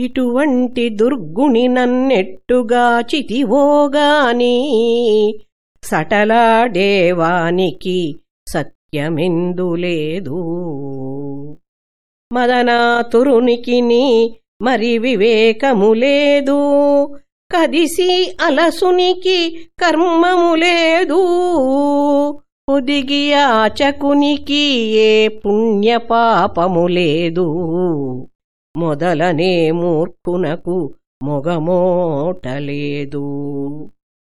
ఇటువంటి దుర్గుణి నన్నెట్టుగా చితివోగాని సటలాడేవానికి సత్యమెందులేదు మదనాతురునికిని మరి వివేకము లేదు. కదిసి అలసునికి కర్మములేదు ఒదిగి ఆచకునికి ఏ పుణ్యపాపములేదు మొదలనే మూర్ఖునకు మొగమోటలేదు.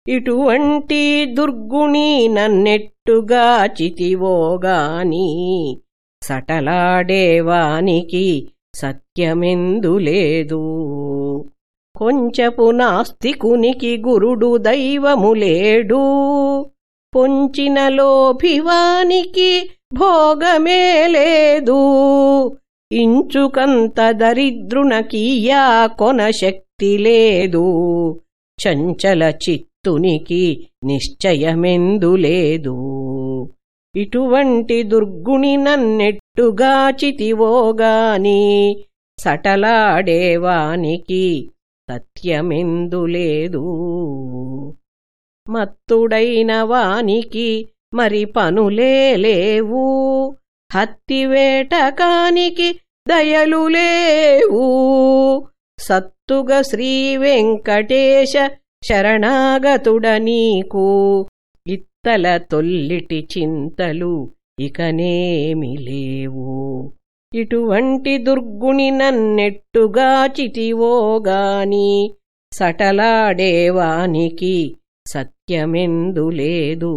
ఇటువంటి దుర్గుణి నన్నెట్టుగా చితివోగాని సటలాడేవానికి సత్యమెందులేదు కొంచెపు నాస్తికునికి గురుడు దైవములేడు పొంచిన లోభివానికి భోగమే లేదు. ఇంచుకంత దరిద్రునకియా కొన శక్తి లేదు. చంచల చిత్తునికి నిశ్చయమెందులేదు ఇటువంటి దుర్గుణి నన్నెట్టుగా చితివోగాని సటలాడేవానికి సత్యమెందులేదు మత్తుడైన వానికి మరి పనులే లేవు. హత్తివేటకానికి దయలు లేవు సత్తుగ శ్రీ వెంకటేశ శరణాగతుడ నీకు ఇత్తల తొల్లిటి చింతలు ఇకనేమి లేవు. ఇటువంటి దుర్గుణి నన్నెట్టుగా చితివోగాని సటలాడేవానికి సత్యమెందులేదు